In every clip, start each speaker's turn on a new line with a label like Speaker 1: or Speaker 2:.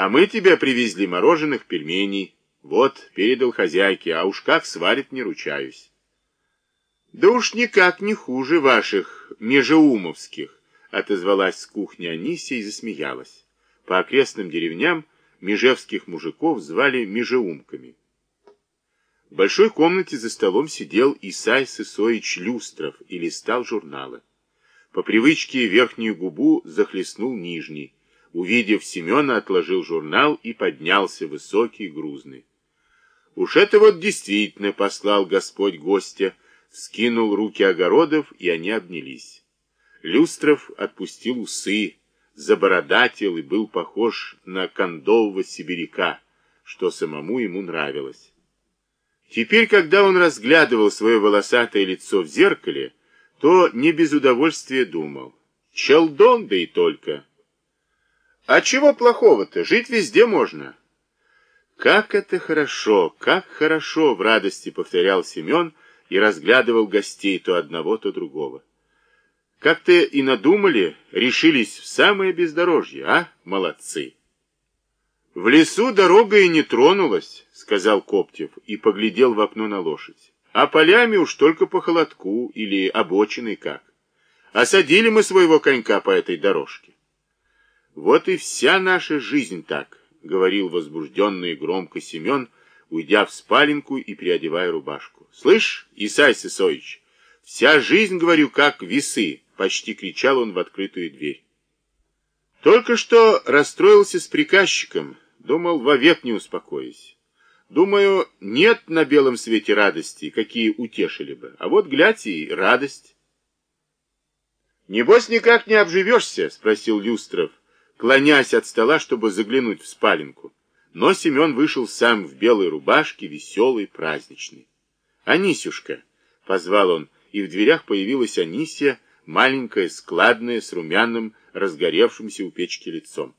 Speaker 1: А мы тебе привезли мороженых пельменей. Вот, передал хозяйке, а уж как сварит, не ручаюсь. Да уж никак не хуже ваших межеумовских, отозвалась с кухни Анисия и засмеялась. По окрестным деревням межевских мужиков звали межеумками. В большой комнате за столом сидел Исай Сысоич Люстров и листал журналы. По привычке верхнюю губу захлестнул нижний. Увидев Семена, отложил журнал и поднялся высокий грузный. Уж это вот действительно послал Господь гостя, скинул руки огородов, и они обнялись. Люстров отпустил усы, забородатил и был похож на кондового сибиряка, что самому ему нравилось. Теперь, когда он разглядывал свое волосатое лицо в зеркале, то не без удовольствия думал. Челдон, да и только. А чего плохого-то? Жить везде можно. Как это хорошо, как хорошо, в радости повторял Семен и разглядывал гостей то одного, то другого. Как-то и надумали, решились в самое бездорожье, а? Молодцы. В лесу дорога и не тронулась, сказал Коптев и поглядел в окно на лошадь. А полями уж только по холодку или обочиной как. Осадили мы своего конька по этой дорожке. Вот и вся наша жизнь так, говорил возбужденный громко Семен, уйдя в спаленку и переодевая рубашку. Слышь, Исай Сысоич, вся жизнь, говорю, как весы, Почти кричал он в открытую дверь. Только что расстроился с приказчиком, думал, вовек не успокоюсь. Думаю, нет на белом свете радости, какие утешили бы. А вот, глядь, и радость. «Небось, никак не обживешься?» — спросил Люстров, клонясь от стола, чтобы заглянуть в спаленку. Но Семен вышел сам в белой рубашке, веселый, праздничный. «Анисюшка!» — позвал он, и в дверях появилась Анисия, маленькая, складная, с румяным, разгоревшимся у печки лицом.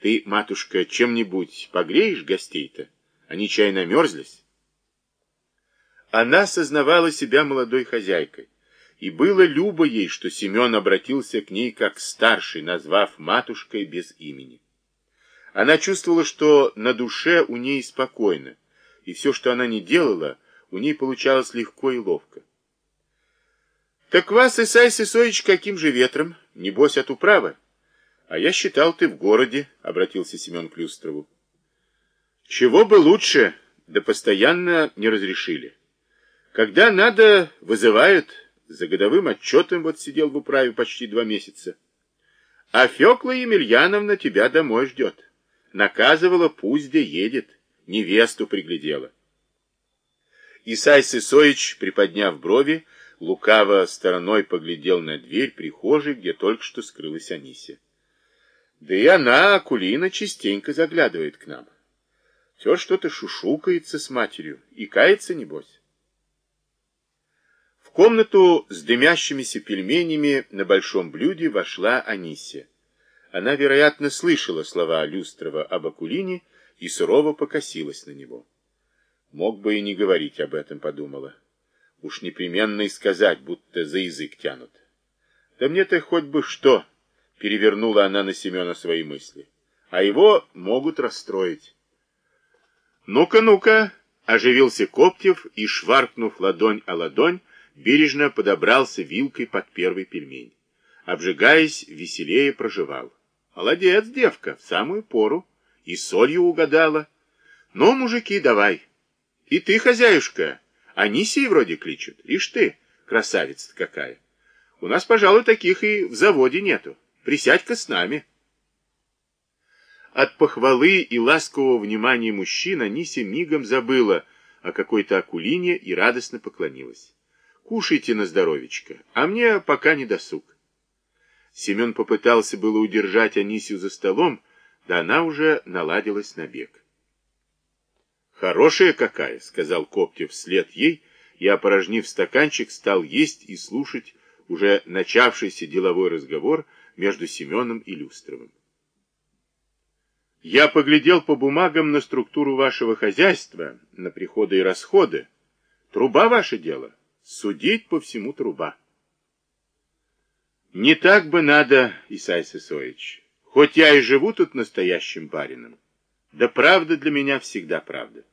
Speaker 1: Ты, матушка, чем-нибудь погреешь гостей-то? Они чай намерзлись? Она сознавала себя молодой хозяйкой, и было любо ей, что Семен обратился к ней как старший, назвав матушкой без имени. Она чувствовала, что на душе у ней спокойно, и все, что она не делала, у ней получалось легко и ловко. Так вас, Исай Сысоич, каким же ветром? Небось, от управы. А я считал, ты в городе, — обратился Семен к Люстрову. Чего бы лучше, да постоянно не разрешили. Когда надо, вызывают. За годовым отчетом вот сидел в управе почти два месяца. А Фекла Емельяновна тебя домой ждет. Наказывала, пусть да едет. Невесту приглядела. Исай Сысоич, приподняв брови, лукаво стороной поглядел на дверь прихожей, где только что скрылась Анисия. Да и она, Акулина, частенько заглядывает к нам. Все что-то шушукается с матерью и кается, небось. Комнату с дымящимися пельменями на большом блюде вошла Анисия. Она, вероятно, слышала слова Люстрова об Акулине и сурово покосилась на него. Мог бы и не говорить об этом, подумала. Уж непременно и сказать, будто за язык тянут. Да мне-то хоть бы что, перевернула она на Семена свои мысли. А его могут расстроить. Ну-ка, ну-ка, оживился Коптев и, шваркнув ладонь о ладонь, бережно подобрался вилкой под первый пельмень. Обжигаясь, веселее проживал. Молодец, девка, в самую пору. И солью угадала. Ну, мужики, давай. И ты, хозяюшка, Анисии вроде кличут. Ишь ты, красавица какая. У нас, пожалуй, таких и в заводе нету. Присядь-ка с нами. От похвалы и ласкового внимания мужчин Анисия мигом забыла о какой-то акулине и радостно поклонилась. Кушайте на здоровечко, а мне пока не досуг. Семен попытался было удержать Анисию за столом, да она уже наладилась на бег. «Хорошая какая!» — сказал Коптев вслед ей, и, опорожнив стаканчик, стал есть и слушать уже начавшийся деловой разговор между Семеном и Люстровым. «Я поглядел по бумагам на структуру вашего хозяйства, на приходы и расходы. Труба ваше дело. Судить по всему труба». «Не так бы надо, Исай Сысоич. Хоть я и живу тут настоящим барином, да правда для меня всегда правда.